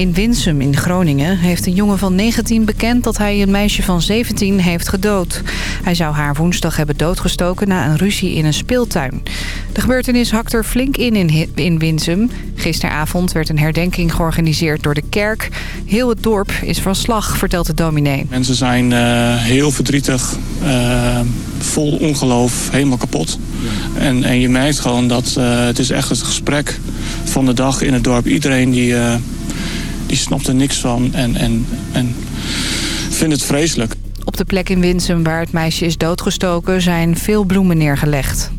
In Winsum in Groningen heeft een jongen van 19 bekend dat hij een meisje van 17 heeft gedood. Hij zou haar woensdag hebben doodgestoken na een ruzie in een speeltuin. De gebeurtenis hakt er flink in in, in Winsum. Gisteravond werd een herdenking georganiseerd door de kerk. Heel het dorp is van slag, vertelt de dominee. Mensen zijn uh, heel verdrietig, uh, vol ongeloof, helemaal kapot. En, en je merkt gewoon dat uh, het is echt het gesprek van de dag in het dorp. Iedereen die, die snapt er niks van en, en, en vindt het vreselijk. Op de plek in Winsum waar het meisje is doodgestoken zijn veel bloemen neergelegd.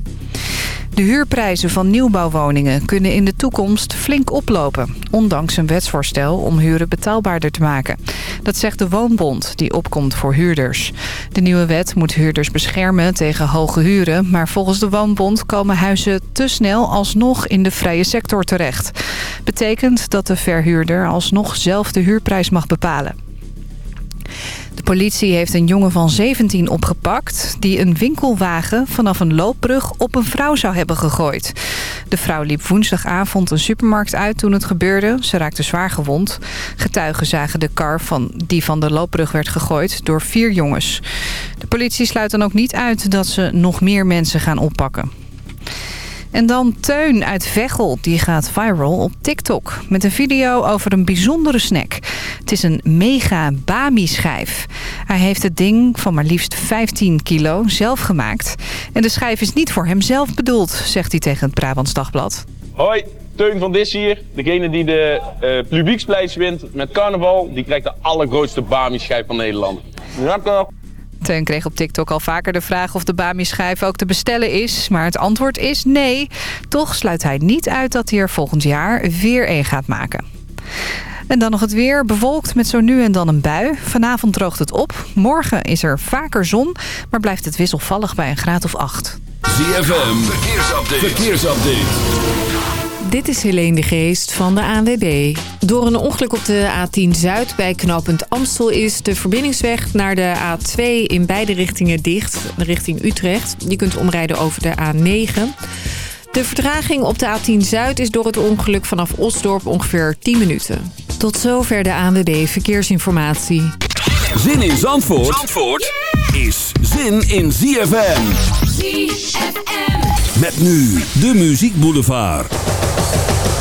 De huurprijzen van nieuwbouwwoningen kunnen in de toekomst flink oplopen... ondanks een wetsvoorstel om huren betaalbaarder te maken. Dat zegt de Woonbond, die opkomt voor huurders. De nieuwe wet moet huurders beschermen tegen hoge huren... maar volgens de Woonbond komen huizen te snel alsnog in de vrije sector terecht. Betekent dat de verhuurder alsnog zelf de huurprijs mag bepalen. De politie heeft een jongen van 17 opgepakt... die een winkelwagen vanaf een loopbrug op een vrouw zou hebben gegooid. De vrouw liep woensdagavond een supermarkt uit toen het gebeurde. Ze raakte zwaar gewond. Getuigen zagen de kar van, die van de loopbrug werd gegooid door vier jongens. De politie sluit dan ook niet uit dat ze nog meer mensen gaan oppakken. En dan Teun uit Veghel, die gaat viral op TikTok... met een video over een bijzondere snack. Het is een mega Bami-schijf. Hij heeft het ding van maar liefst 15 kilo zelf gemaakt. En de schijf is niet voor hemzelf bedoeld, zegt hij tegen het Brabants Dagblad. Hoi, Teun van Dis hier. Degene die de uh, publieksprijs wint met carnaval... die krijgt de allergrootste Bami-schijf van Nederland. Ja, Teun kreeg op TikTok al vaker de vraag of de Bami-schijf ook te bestellen is. Maar het antwoord is nee. Toch sluit hij niet uit dat hij er volgend jaar weer een gaat maken. En dan nog het weer. Bewolkt met zo nu en dan een bui. Vanavond droogt het op. Morgen is er vaker zon. Maar blijft het wisselvallig bij een graad of 8. ZFM. Verkeersupdate. Verkeersupdate. Dit is Helene de Geest van de ANWB. Door een ongeluk op de A10 Zuid bij knooppunt Amstel... is de verbindingsweg naar de A2 in beide richtingen dicht. Richting Utrecht. Je kunt omrijden over de A9. De vertraging op de A10 Zuid is door het ongeluk vanaf Osdorp ongeveer 10 minuten. Tot zover de ANWB Verkeersinformatie. Zin in Zandvoort, Zandvoort is zin in ZFM. ZFM. Met nu de Muziek Boulevard. Feeling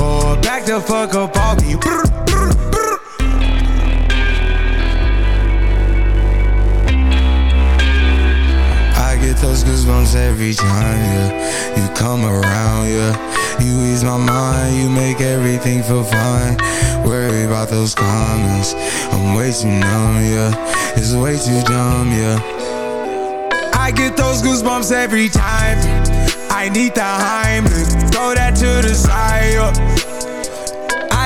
Or back the fuck up off me. Brr, brr, brr. I get those goosebumps every time, yeah. You come around, yeah. You ease my mind, you make everything feel fine. Worry about those comments. I'm way too numb, yeah. It's way too dumb, yeah. I get those goosebumps every time. I need the Heimlich, throw that to the side.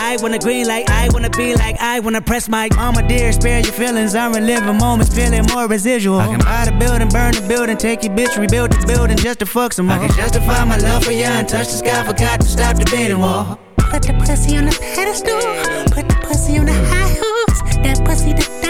I wanna green like I wanna be like I wanna press my mama dear, spare your feelings. I'm reliving moments, feeling more residual. I can buy the building, burn the building, take your bitch, rebuild the building just to fuck some more. I can justify my love for you and touch the sky, forgot to stop the bidding war. Put the pussy on the pedestal. Put the pussy on the high horse. That pussy to die for.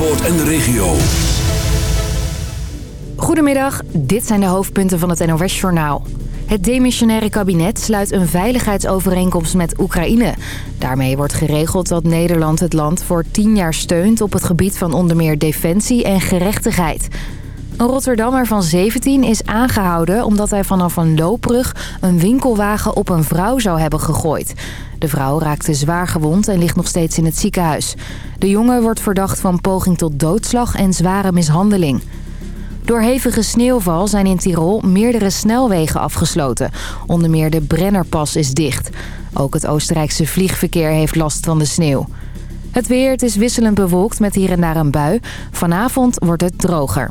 Zandvoort en de regio. Goedemiddag, dit zijn de hoofdpunten van het NOS-journaal. Het demissionaire kabinet sluit een veiligheidsovereenkomst met Oekraïne. Daarmee wordt geregeld dat Nederland het land voor 10 jaar steunt... op het gebied van onder meer defensie en gerechtigheid. Een Rotterdammer van 17 is aangehouden omdat hij vanaf een loopbrug... een winkelwagen op een vrouw zou hebben gegooid. De vrouw raakte zwaar gewond en ligt nog steeds in het ziekenhuis. De jongen wordt verdacht van poging tot doodslag en zware mishandeling. Door hevige sneeuwval zijn in Tirol meerdere snelwegen afgesloten. Onder meer de Brennerpas is dicht. Ook het Oostenrijkse vliegverkeer heeft last van de sneeuw. Het weer, is wisselend bewolkt met hier en daar een bui. Vanavond wordt het droger.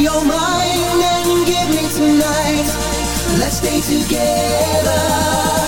you're mine and give me tonight. Let's stay together.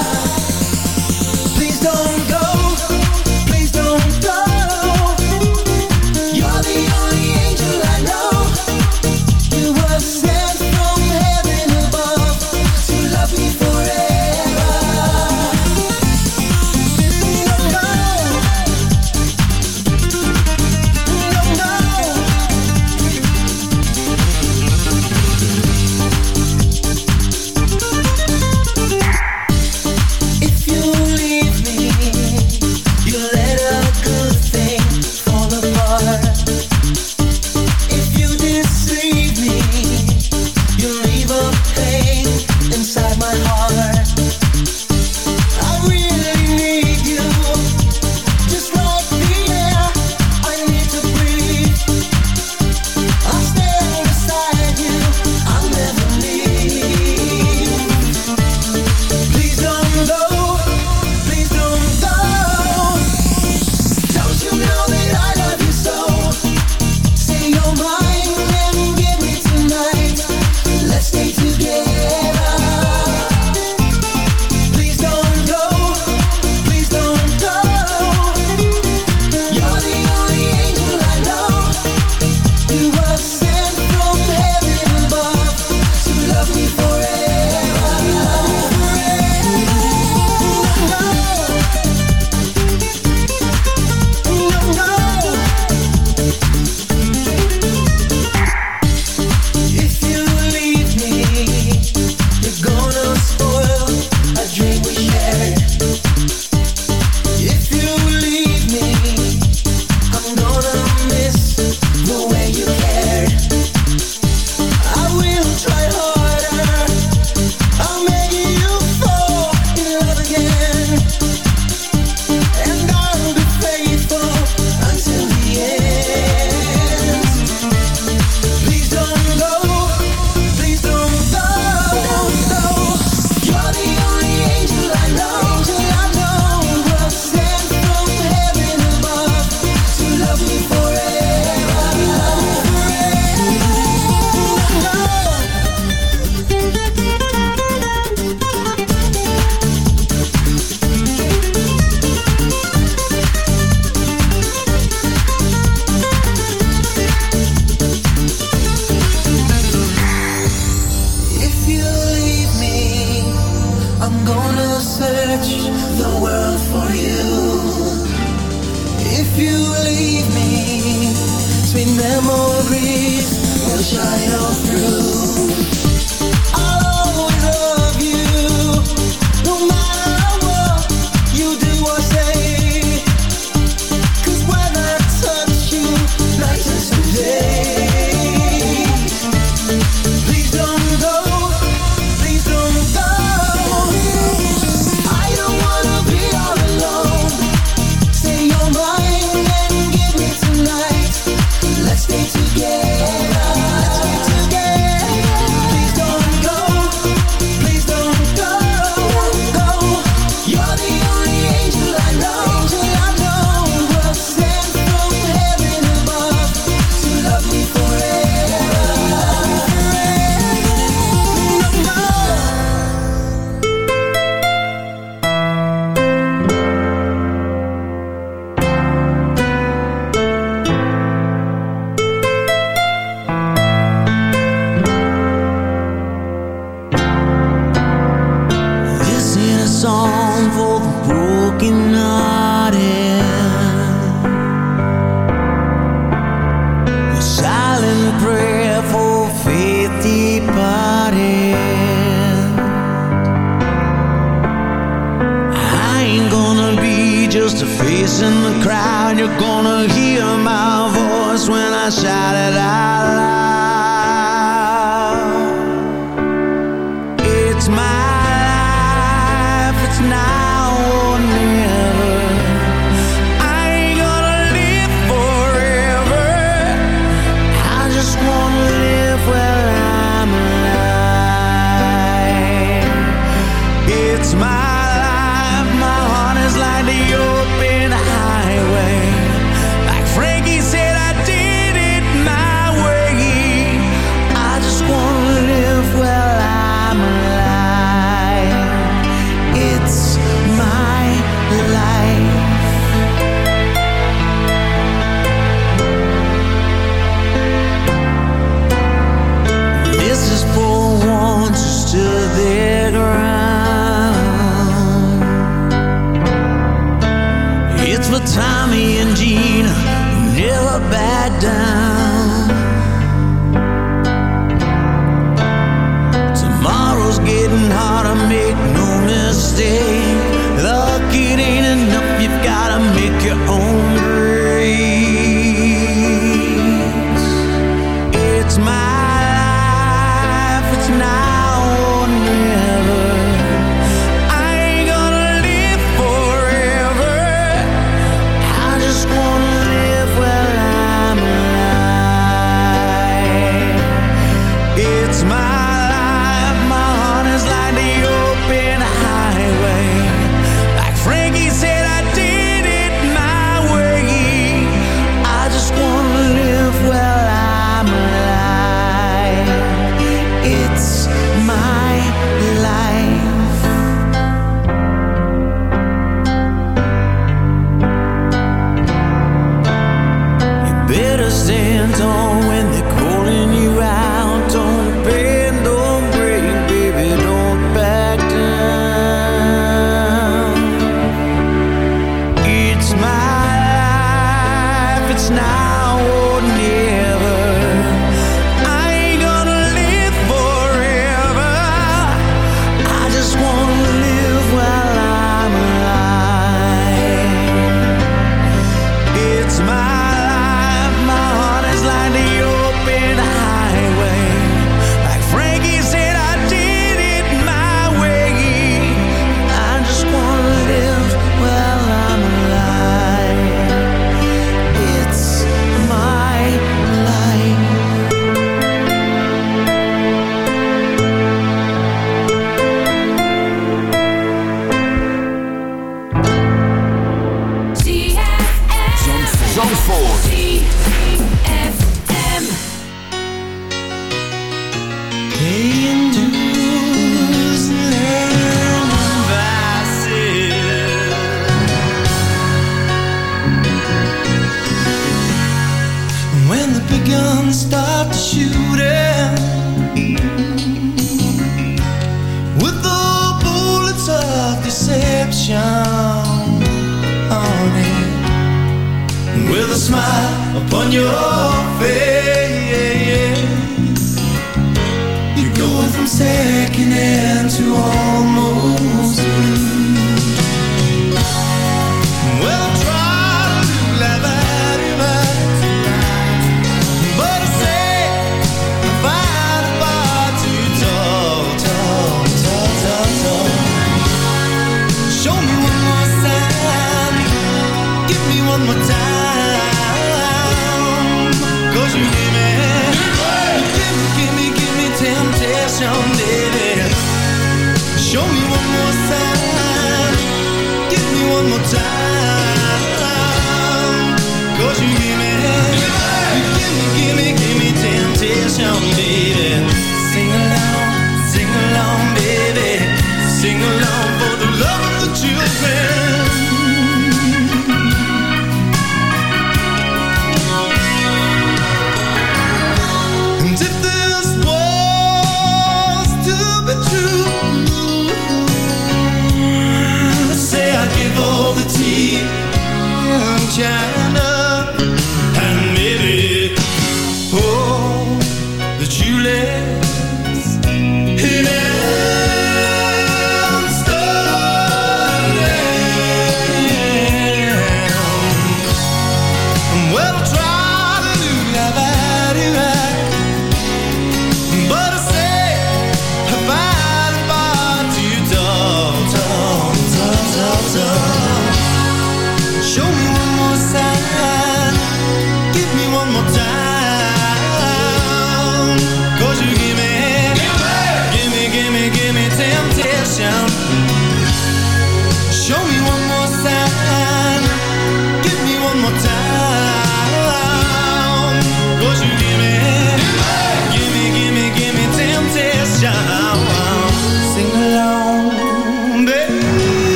Thursday.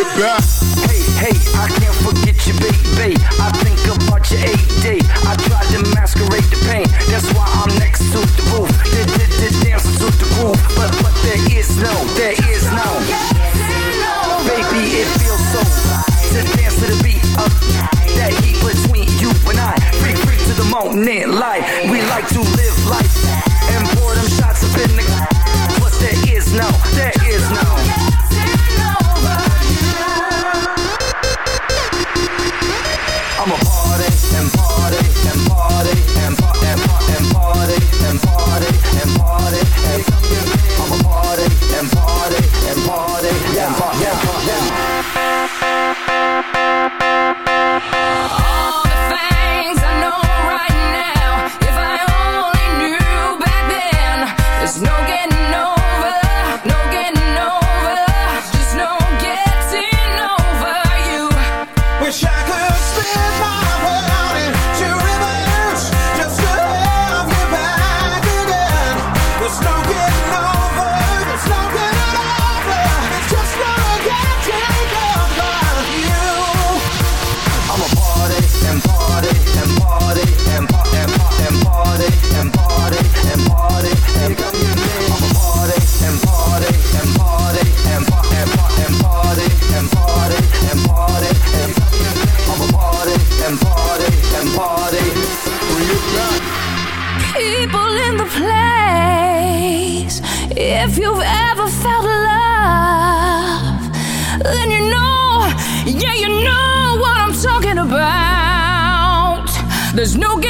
get back. Hey, hey, I can't forget you, baby. I think about your AD. I tried to masquerade the pain. That's why I'm next to the roof. The, the, the dance to the groove. But, but there is no, there is no. Baby, it feels so right to dance to the beat of that heat between you and I. Freak, freak to the moment, light. We like to live life and pour them shots up in the. But there is no, there is no. There's no game.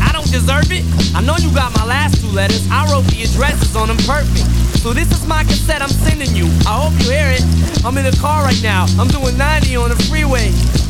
I don't deserve it. I know you got my last two letters. I wrote the addresses on them perfect. So this is my cassette I'm sending you. I hope you hear it. I'm in the car right now. I'm doing 90 on the freeway.